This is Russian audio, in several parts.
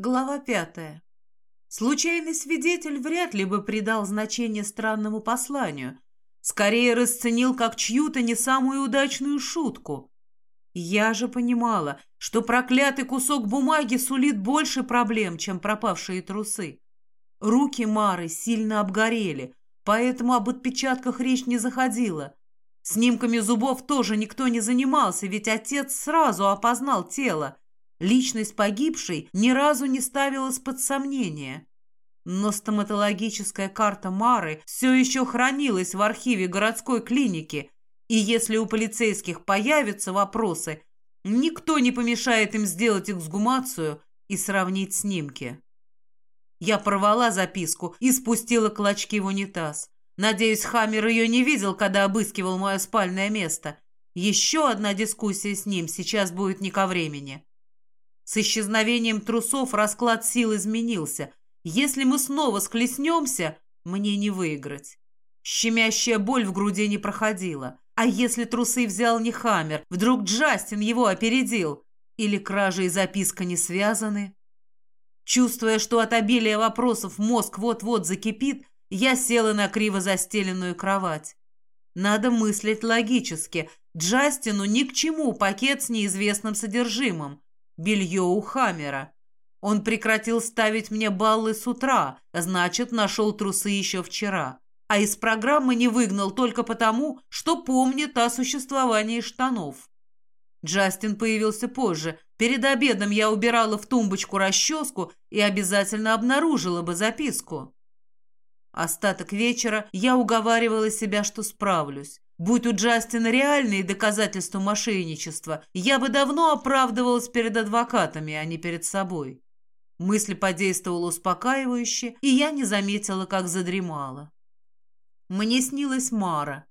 Глава пятая. Случайный свидетель вряд ли бы придал значение странному посланию. Скорее расценил как чью-то не самую удачную шутку. Я же понимала, что проклятый кусок бумаги сулит больше проблем, чем пропавшие трусы. Руки Мары сильно обгорели, поэтому об отпечатках речь не заходила. Снимками зубов тоже никто не занимался, ведь отец сразу опознал тело – Личность погибшей ни разу не ставилась под сомнение. Но стоматологическая карта Мары все еще хранилась в архиве городской клиники, и если у полицейских появятся вопросы, никто не помешает им сделать эксгумацию и сравнить снимки. Я порвала записку и спустила клочки в унитаз. Надеюсь, Хаммер ее не видел, когда обыскивал мое спальное место. Еще одна дискуссия с ним сейчас будет не ко времени. С исчезновением трусов расклад сил изменился. Если мы снова схлестнемся, мне не выиграть. Щемящая боль в груди не проходила. А если трусы взял не Хаммер, вдруг Джастин его опередил? Или кража и записка не связаны? Чувствуя, что от обилия вопросов мозг вот-вот закипит, я села на криво застеленную кровать. Надо мыслить логически. Джастину ни к чему пакет с неизвестным содержимым белье у Хаммера. Он прекратил ставить мне баллы с утра, значит, нашел трусы еще вчера. А из программы не выгнал только потому, что помнит о существовании штанов. Джастин появился позже. Перед обедом я убирала в тумбочку расческу и обязательно обнаружила бы записку. Остаток вечера я уговаривала себя, что справлюсь. Будь у Джастина реальные доказательства мошенничества, я бы давно оправдывалась перед адвокатами, а не перед собой. Мысль подействовала успокаивающе, и я не заметила, как задремала. Мне снилась Мара.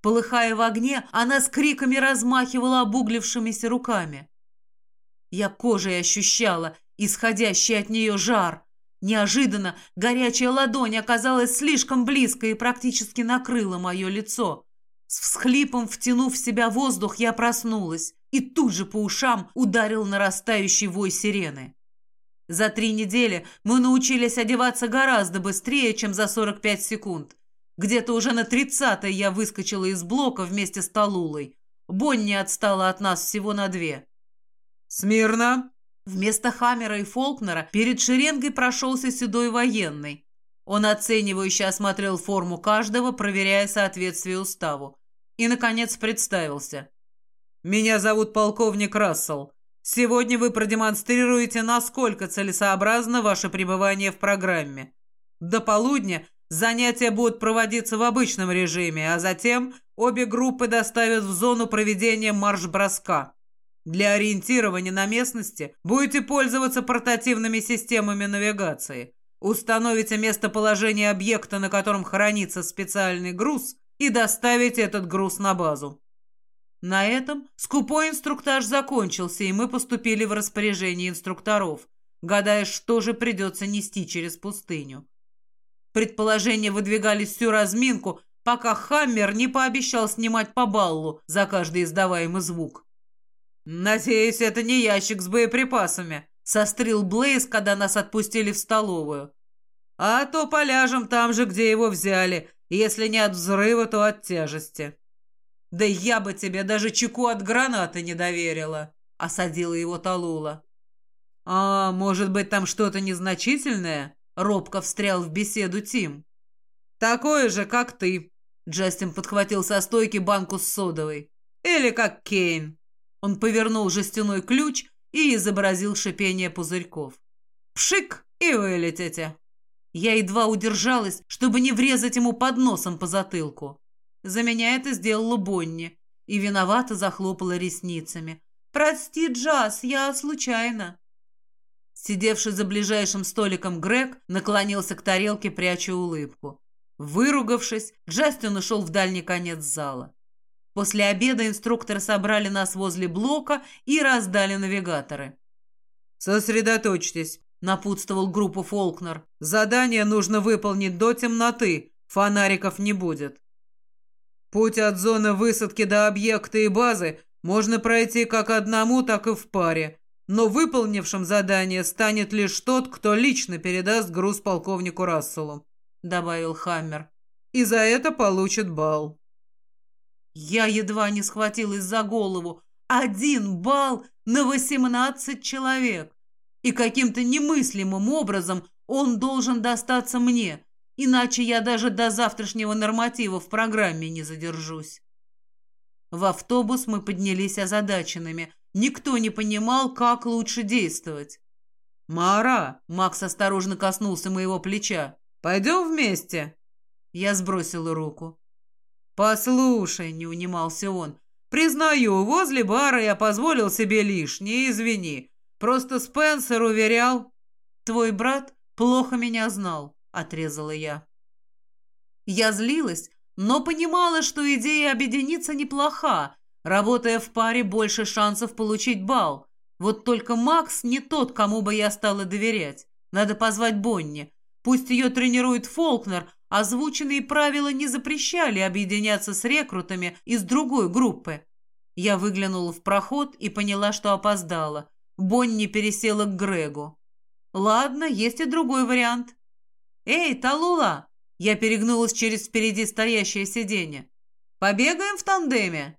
Полыхая в огне, она с криками размахивала обуглившимися руками. Я кожей ощущала исходящий от нее жар. Неожиданно горячая ладонь оказалась слишком близко и практически накрыла мое лицо. С всхлипом втянув в себя воздух, я проснулась и тут же по ушам ударил нарастающий вой сирены. За три недели мы научились одеваться гораздо быстрее, чем за 45 секунд. Где-то уже на 30-й я выскочила из блока вместе с Талулой. Бонни отстала от нас всего на две. «Смирно!» Вместо Хаммера и Фолкнера перед шеренгой прошелся седой военный. Он оценивающе осмотрел форму каждого, проверяя соответствие уставу и, наконец, представился. «Меня зовут полковник Рассел. Сегодня вы продемонстрируете, насколько целесообразно ваше пребывание в программе. До полудня занятия будут проводиться в обычном режиме, а затем обе группы доставят в зону проведения марш-броска. Для ориентирования на местности будете пользоваться портативными системами навигации. Установите местоположение объекта, на котором хранится специальный груз, и доставить этот груз на базу. На этом скупой инструктаж закончился, и мы поступили в распоряжение инструкторов, гадая, что же придется нести через пустыню. Предположения выдвигались всю разминку, пока Хаммер не пообещал снимать по баллу за каждый издаваемый звук. «Надеюсь, это не ящик с боеприпасами», — сострил Блейз, когда нас отпустили в столовую. «А то поляжем там же, где его взяли, если не от взрыва, то от тяжести. Да я бы тебе даже чеку от гранаты не доверила, осадила его Талула. А, может быть, там что-то незначительное? Робко встрял в беседу Тим. Такое же, как ты. Джастин подхватил со стойки банку с содовой. Или как Кейн. Он повернул жестяной ключ и изобразил шипение пузырьков. Пшик, и вылетите. Я едва удержалась, чтобы не врезать ему под носом по затылку. За меня это сделала Бонни и виновато захлопала ресницами. «Прости, Джаз, я случайно». Сидевший за ближайшим столиком Грег наклонился к тарелке, пряча улыбку. Выругавшись, Джастин ушел в дальний конец зала. После обеда инструкторы собрали нас возле блока и раздали навигаторы. «Сосредоточьтесь. — напутствовал группу Фолкнер. «Задание нужно выполнить до темноты. Фонариков не будет. Путь от зоны высадки до объекта и базы можно пройти как одному, так и в паре. но выполнившим задание станет лишь тот, кто лично передаст груз полковнику Расселу», — добавил Хаммер. «И за это получит балл». Я едва не схватилась за голову. Один балл на восемнадцать человек. И каким-то немыслимым образом он должен достаться мне, иначе я даже до завтрашнего норматива в программе не задержусь. В автобус мы поднялись озадаченными. Никто не понимал, как лучше действовать. «Мара!» — Макс осторожно коснулся моего плеча. «Пойдем вместе?» Я сбросила руку. «Послушай», — не унимался он, — «признаю, возле бара я позволил себе лишнее, извини. Просто Спенсер уверял...» «Твой брат плохо меня знал», — отрезала я. Я злилась, но понимала, что идея объединиться неплоха, Работая в паре, больше шансов получить балл. Вот только Макс не тот, кому бы я стала доверять. Надо позвать Бонни. Пусть ее тренирует Фолкнер, озвученные правила не запрещали объединяться с рекрутами из другой группы. Я выглянула в проход и поняла, что опоздала. Бонни пересела к Грегу. Ладно, есть и другой вариант. «Эй, Талула!» Я перегнулась через впереди стоящее сиденье. «Побегаем в тандеме?»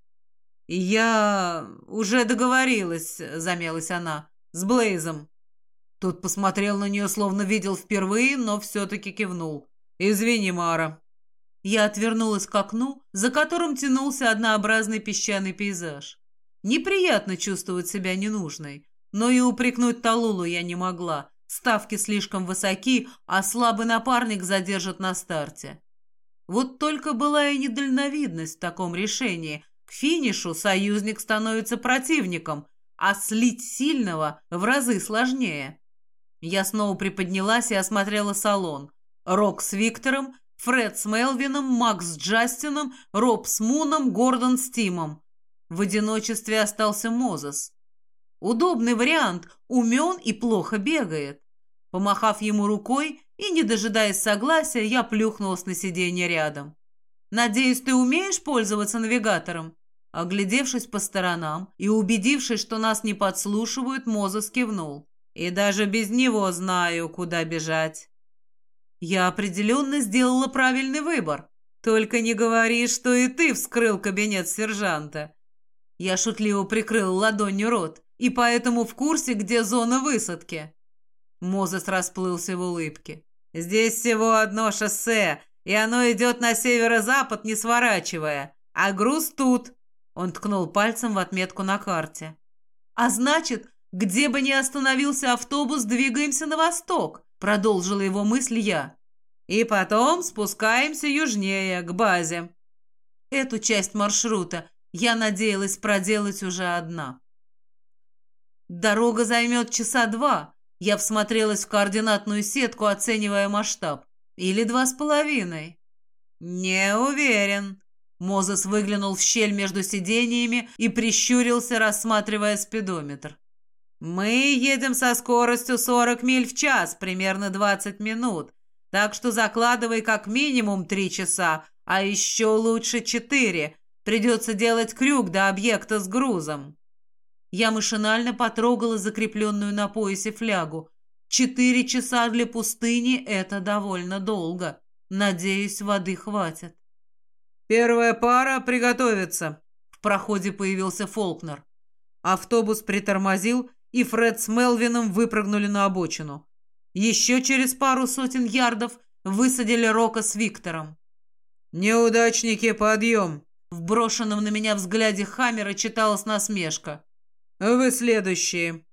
«Я уже договорилась», — замялась она, — «с Блейзом». Тут посмотрел на нее, словно видел впервые, но все-таки кивнул. «Извини, Мара». Я отвернулась к окну, за которым тянулся однообразный песчаный пейзаж. Неприятно чувствовать себя ненужной, но и упрекнуть Талулу я не могла. Ставки слишком высоки, а слабый напарник задержит на старте. Вот только была и недальновидность в таком решении, к финишу союзник становится противником, а слить сильного в разы сложнее. Я снова приподнялась и осмотрела салон. Рок с Виктором, Фред с Мелвином, Макс с Джастином, Роб с Муном, Гордон с Тимом. В одиночестве остался Мозес. Удобный вариант, умен и плохо бегает. Помахав ему рукой и, не дожидаясь согласия, я плюхнулась на сиденье рядом. «Надеюсь, ты умеешь пользоваться навигатором?» Оглядевшись по сторонам и убедившись, что нас не подслушивают, Мозес кивнул. «И даже без него знаю, куда бежать». «Я определенно сделала правильный выбор. Только не говори, что и ты вскрыл кабинет сержанта». Я шутливо прикрыл ладонью рот, и поэтому в курсе, где зона высадки. Мозес расплылся в улыбке. «Здесь всего одно шоссе, и оно идет на северо-запад, не сворачивая. А груз тут, он ткнул пальцем в отметку на карте. «А значит, где бы ни остановился автобус, двигаемся на восток», продолжила его мысль я. «И потом спускаемся южнее, к базе». Эту часть маршрута я надеялась проделать уже одна. Дорога займет часа два. Я всмотрелась в координатную сетку, оценивая масштаб. Или два с половиной. «Не уверен», Мозес выглянул в щель между сидениями и прищурился, рассматривая спидометр. «Мы едем со скоростью 40 миль в час, примерно 20 минут, так что закладывай как минимум 3 часа, а еще лучше 4. Придется делать крюк до объекта с грузом». Я машинально потрогала закрепленную на поясе флягу. Четыре часа для пустыни — это довольно долго. Надеюсь, воды хватит. «Первая пара приготовиться!» В проходе появился Фолкнер. Автобус притормозил, и Фред с Мелвином выпрыгнули на обочину. Еще через пару сотен ярдов высадили Рока с Виктором. «Неудачники, подъем!» В брошенном на меня взгляде Хаммера читалась насмешка. «Вы следующие!»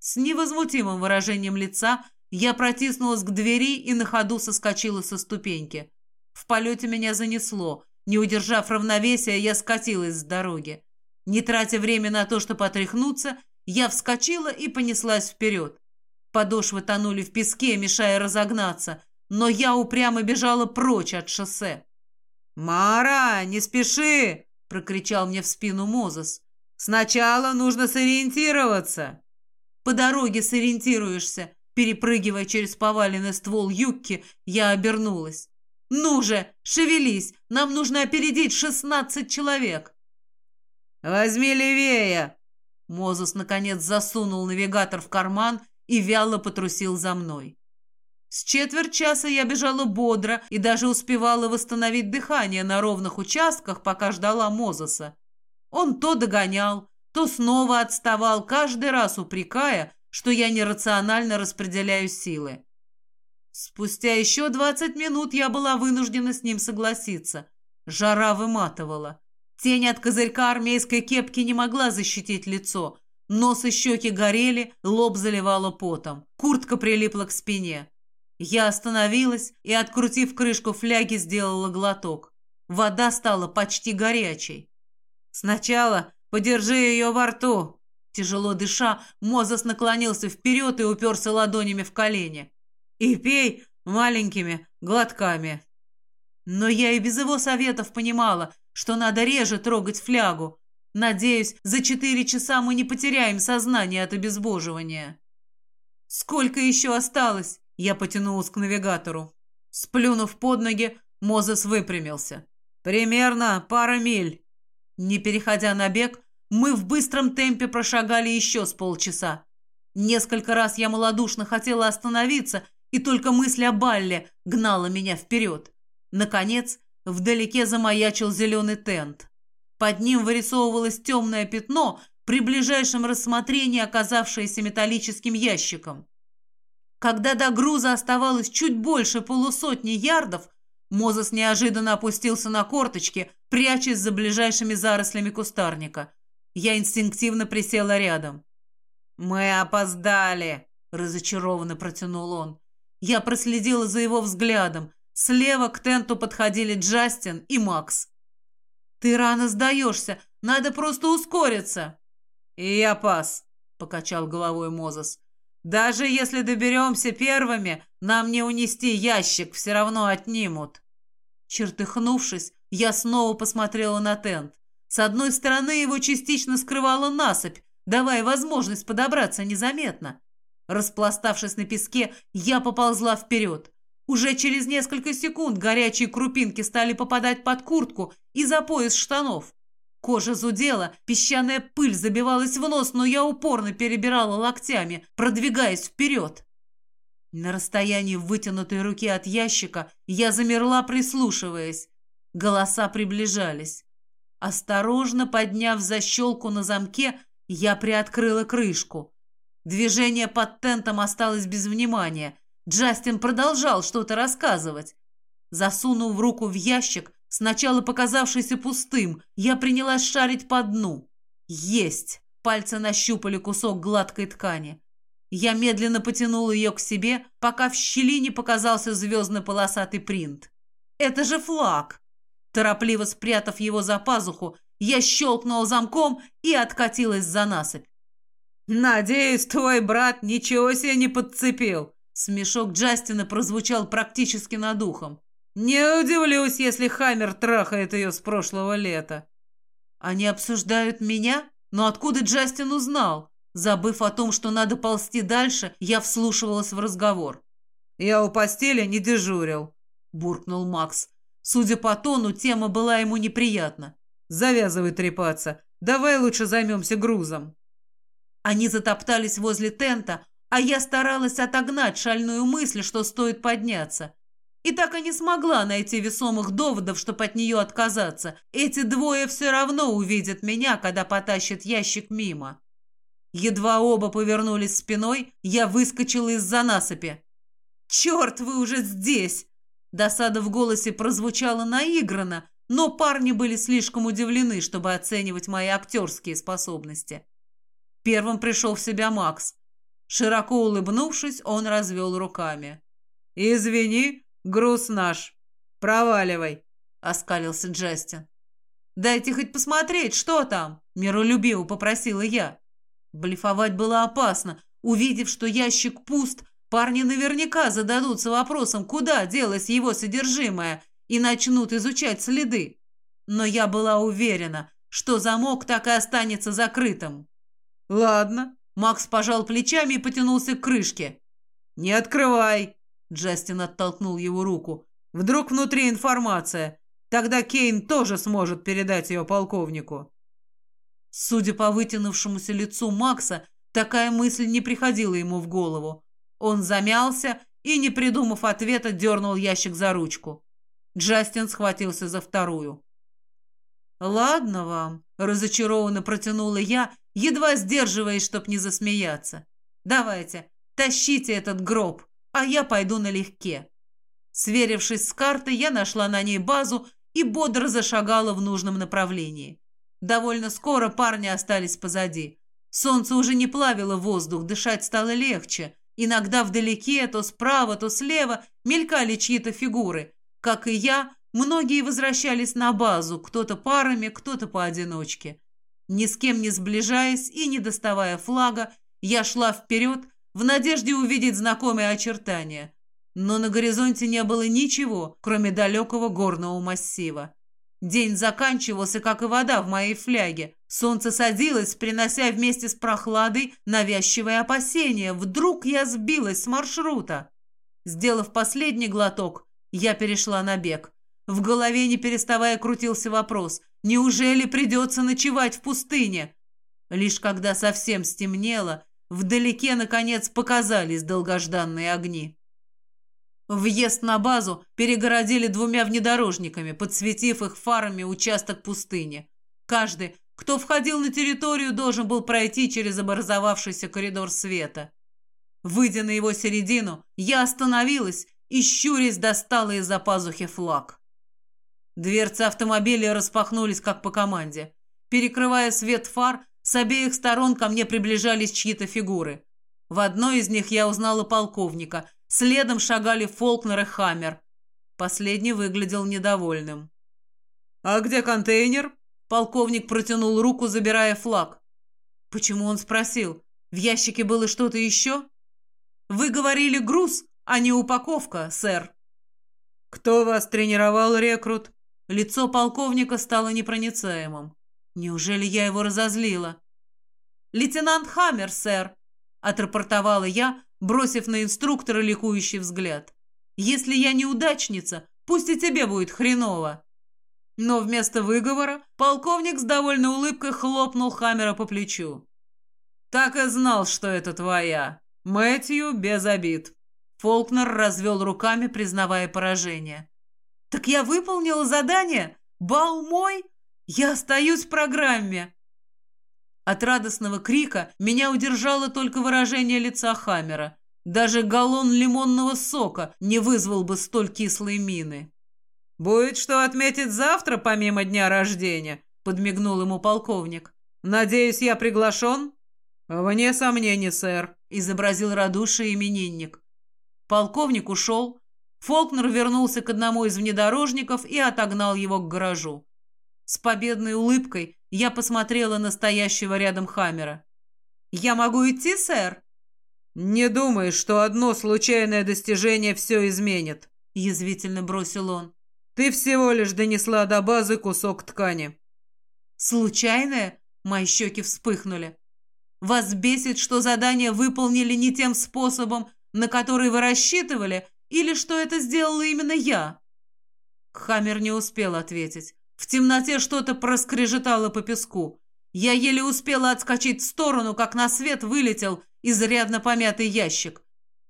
С невозмутимым выражением лица я протиснулась к двери и на ходу соскочила со ступеньки. В полете меня занесло. Не удержав равновесия, я скатилась с дороги. Не тратя время на то, чтобы отряхнуться, я вскочила и понеслась вперед. Подошвы тонули в песке, мешая разогнаться, но я упрямо бежала прочь от шоссе. «Мара, не спеши!» — прокричал мне в спину Мозес. «Сначала нужно сориентироваться!» «По дороге сориентируешься!» Перепрыгивая через поваленный ствол юбки, я обернулась. «Ну же, шевелись! Нам нужно опередить шестнадцать человек!» «Возьми левее!» Мозус, наконец, засунул навигатор в карман и вяло потрусил за мной. С четверть часа я бежала бодро и даже успевала восстановить дыхание на ровных участках, пока ждала Мозеса. Он то догонял, то снова отставал, каждый раз упрекая, что я нерационально распределяю силы. Спустя еще двадцать минут я была вынуждена с ним согласиться. Жара выматывала. Тень от козырька армейской кепки не могла защитить лицо. Нос и щеки горели, лоб заливало потом. Куртка прилипла к спине. Я остановилась и, открутив крышку фляги, сделала глоток. Вода стала почти горячей. «Сначала подержи ее во рту!» Тяжело дыша, Мозес наклонился вперед и уперся ладонями в колени. «И пей маленькими глотками!» Но я и без его советов понимала, что надо реже трогать флягу. Надеюсь, за четыре часа мы не потеряем сознание от обезвоживания. «Сколько еще осталось?» Я потянулась к навигатору. Сплюнув под ноги, Мозес выпрямился. «Примерно пара миль». Не переходя на бег, мы в быстром темпе прошагали еще с полчаса. Несколько раз я малодушно хотела остановиться, и только мысль о Балле гнала меня вперед. Наконец, вдалеке замаячил зеленый тент. Под ним вырисовывалось темное пятно, при ближайшем рассмотрении оказавшееся металлическим ящиком. Когда до груза оставалось чуть больше полусотни ярдов, Мозес неожиданно опустился на корточки, прячась за ближайшими зарослями кустарника. Я инстинктивно присела рядом. «Мы опоздали», — разочарованно протянул он. Я проследила за его взглядом. Слева к тенту подходили Джастин и Макс. «Ты рано сдаешься, надо просто ускориться». «И я пас», — покачал головой Мозес. Даже если доберемся первыми, нам не унести ящик, все равно отнимут. Чертыхнувшись, я снова посмотрела на тент. С одной стороны его частично скрывала насыпь, давая возможность подобраться незаметно. Распластавшись на песке, я поползла вперед. Уже через несколько секунд горячие крупинки стали попадать под куртку и за пояс штанов. Кожа зудела, песчаная пыль забивалась в нос, но я упорно перебирала локтями, продвигаясь вперед. На расстоянии вытянутой руки от ящика я замерла, прислушиваясь. Голоса приближались. Осторожно подняв защелку на замке, я приоткрыла крышку. Движение под тентом осталось без внимания. Джастин продолжал что-то рассказывать. Засунув руку в ящик, Сначала показавшийся пустым, я принялась шарить по дну. Есть! Пальцы нащупали кусок гладкой ткани. Я медленно потянула ее к себе, пока в щели не показался звездно-полосатый принт. Это же флаг! Торопливо спрятав его за пазуху, я щелкнула замком и откатилась за насыпь. «Надеюсь, твой брат ничего себе не подцепил!» Смешок Джастина прозвучал практически над ухом. Не удивлюсь, если Хаммер трахает ее с прошлого лета. Они обсуждают меня? Но откуда Джастин узнал? Забыв о том, что надо ползти дальше, я вслушивалась в разговор. «Я у постели не дежурил», — буркнул Макс. Судя по тону, тема была ему неприятна. «Завязывай трепаться. Давай лучше займемся грузом». Они затоптались возле тента, а я старалась отогнать шальную мысль, что стоит подняться. И так и не смогла найти весомых доводов, чтобы от нее отказаться. Эти двое все равно увидят меня, когда потащат ящик мимо. Едва оба повернулись спиной, я выскочила из-за насыпи. «Черт, вы уже здесь!» Досада в голосе прозвучала наигранно, но парни были слишком удивлены, чтобы оценивать мои актерские способности. Первым пришел в себя Макс. Широко улыбнувшись, он развел руками. «Извини, «Груз наш. Проваливай», — оскалился Джастин. «Дайте хоть посмотреть, что там», — миролюбиво попросила я. Блефовать было опасно. Увидев, что ящик пуст, парни наверняка зададутся вопросом, куда делось его содержимое, и начнут изучать следы. Но я была уверена, что замок так и останется закрытым. «Ладно», — Макс пожал плечами и потянулся к крышке. «Не открывай», Джастин оттолкнул его руку. «Вдруг внутри информация? Тогда Кейн тоже сможет передать ее полковнику». Судя по вытянувшемуся лицу Макса, такая мысль не приходила ему в голову. Он замялся и, не придумав ответа, дернул ящик за ручку. Джастин схватился за вторую. «Ладно вам», — разочарованно протянула я, едва сдерживаясь, чтоб не засмеяться. «Давайте, тащите этот гроб, а я пойду налегке». Сверившись с картой, я нашла на ней базу и бодро зашагала в нужном направлении. Довольно скоро парни остались позади. Солнце уже не плавило воздух, дышать стало легче. Иногда вдалеке, то справа, то слева мелькали чьи-то фигуры. Как и я, многие возвращались на базу, кто-то парами, кто-то поодиночке. Ни с кем не сближаясь и не доставая флага, я шла вперед в надежде увидеть знакомые очертания. Но на горизонте не было ничего, кроме далекого горного массива. День заканчивался, как и вода в моей фляге. Солнце садилось, принося вместе с прохладой навязчивое опасение. Вдруг я сбилась с маршрута. Сделав последний глоток, я перешла на бег. В голове, не переставая, крутился вопрос. Неужели придется ночевать в пустыне? Лишь когда совсем стемнело, вдалеке, наконец, показались долгожданные огни. Въезд на базу перегородили двумя внедорожниками, подсветив их фарами участок пустыни. Каждый, кто входил на территорию, должен был пройти через образовавшийся коридор света. Выйдя на его середину, я остановилась и, щурясь, достала из-за пазухи флаг. Дверцы автомобиля распахнулись, как по команде. Перекрывая свет фар, с обеих сторон ко мне приближались чьи-то фигуры. В одной из них я узнала полковника – Следом шагали Фолкнер и Хаммер. Последний выглядел недовольным. «А где контейнер?» Полковник протянул руку, забирая флаг. Почему он спросил? В ящике было что-то еще? Вы говорили груз, а не упаковка, сэр. Кто вас тренировал, рекрут? Лицо полковника стало непроницаемым. Неужели я его разозлила? Лейтенант Хаммер, сэр, отрапортовала я, бросив на инструктора ликующий взгляд. «Если я неудачница, пусть и тебе будет хреново». Но вместо выговора полковник с довольной улыбкой хлопнул Хаммера по плечу. «Так и знал, что это твоя. Мэтью без обид». Фолкнер развел руками, признавая поражение. «Так я выполнила задание? Бал мой? Я остаюсь в программе!» От радостного крика меня удержало только выражение лица Хаммера. Даже галлон лимонного сока не вызвал бы столь кислой мины. «Будет что отметить завтра, помимо дня рождения», — подмигнул ему полковник. «Надеюсь, я приглашен?» «Вне сомнений, сэр», — изобразил радушие именинник. Полковник ушел. Фолкнер вернулся к одному из внедорожников и отогнал его к гаражу. С победной улыбкой я посмотрела на стоящего рядом Хаммера. «Я могу идти, сэр?» «Не думай, что одно случайное достижение все изменит», — язвительно бросил он. «Ты всего лишь донесла до базы кусок ткани». «Случайное?» — мои щеки вспыхнули. «Вас бесит, что задание выполнили не тем способом, на который вы рассчитывали, или что это сделала именно я?» Хаммер не успел ответить. В темноте что-то проскрежетало по песку. Я еле успела отскочить в сторону, как на свет вылетел изрядно помятый ящик.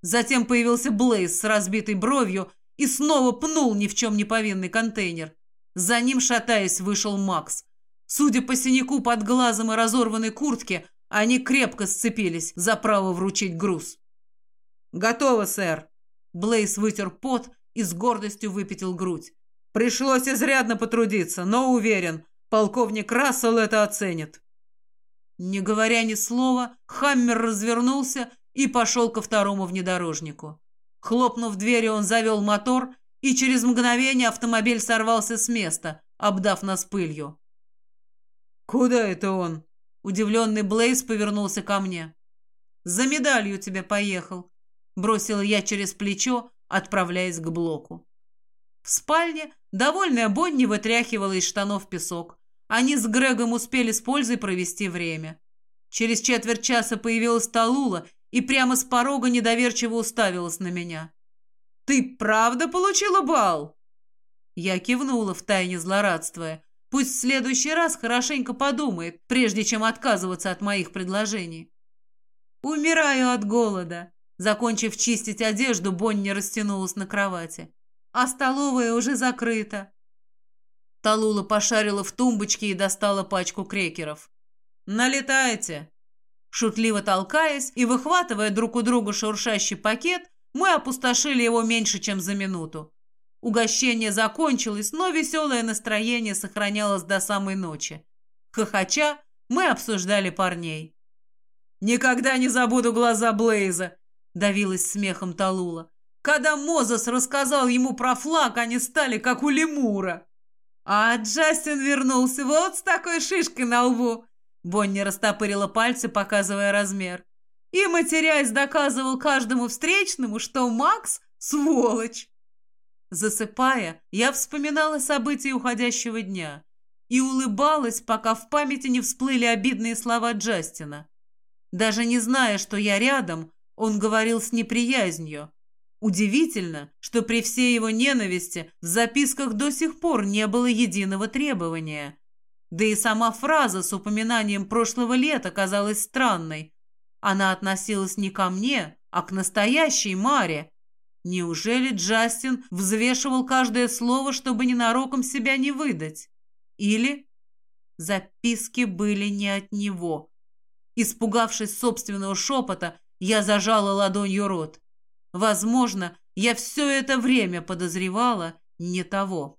Затем появился Блейз с разбитой бровью и снова пнул ни в чем не повинный контейнер. За ним, шатаясь, вышел Макс. Судя по синяку под глазом и разорванной куртке, они крепко сцепились за право вручить груз. «Готово, сэр!» Блейз вытер пот и с гордостью выпятил грудь. Пришлось изрядно потрудиться, но уверен, полковник Рассел это оценит. Не говоря ни слова, Хаммер развернулся и пошел ко второму внедорожнику. Хлопнув дверью, он завел мотор, и через мгновение автомобиль сорвался с места, обдав нас пылью. «Куда это он?» Удивленный Блейз повернулся ко мне. «За медалью тебе поехал», — бросил я через плечо, отправляясь к блоку. В спальне довольная Бонни вытряхивала из штанов песок. Они с Грегом успели с пользой провести время. Через четверть часа появилась Талула и прямо с порога недоверчиво уставилась на меня. «Ты правда получила бал?» Я кивнула, втайне злорадствуя. Пусть в следующий раз хорошенько подумает, прежде чем отказываться от моих предложений. Умираю от голода. Закончив чистить одежду, Бонни растянулась на кровати. А столовая уже закрыта. Талула пошарила в тумбочке и достала пачку крекеров. «Налетайте!» Шутливо толкаясь и выхватывая друг у друга шуршащий пакет, мы опустошили его меньше, чем за минуту. Угощение закончилось, но веселое настроение сохранялось до самой ночи. Хохоча, мы обсуждали парней. «Никогда не забуду глаза Блейза!» — давилась смехом Талула. «Когда Мозес рассказал ему про флаг, они стали как у лемура!» «А Джастин вернулся вот с такой шишкой на лбу!» Бонни растопырила пальцы, показывая размер. И, матерясь, доказывал каждому встречному, что Макс — сволочь. Засыпая, я вспоминала события уходящего дня и улыбалась, пока в памяти не всплыли обидные слова Джастина. Даже не зная, что я рядом, он говорил с неприязнью. Удивительно, что при всей его ненависти в записках до сих пор не было единого требования. Да и сама фраза с упоминанием прошлого лета казалась странной. Она относилась не ко мне, а к настоящей Маре, Неужели Джастин взвешивал каждое слово, чтобы ненароком себя не выдать? Или записки были не от него? Испугавшись собственного шепота, я зажала ладонью рот. Возможно, я все это время подозревала не того.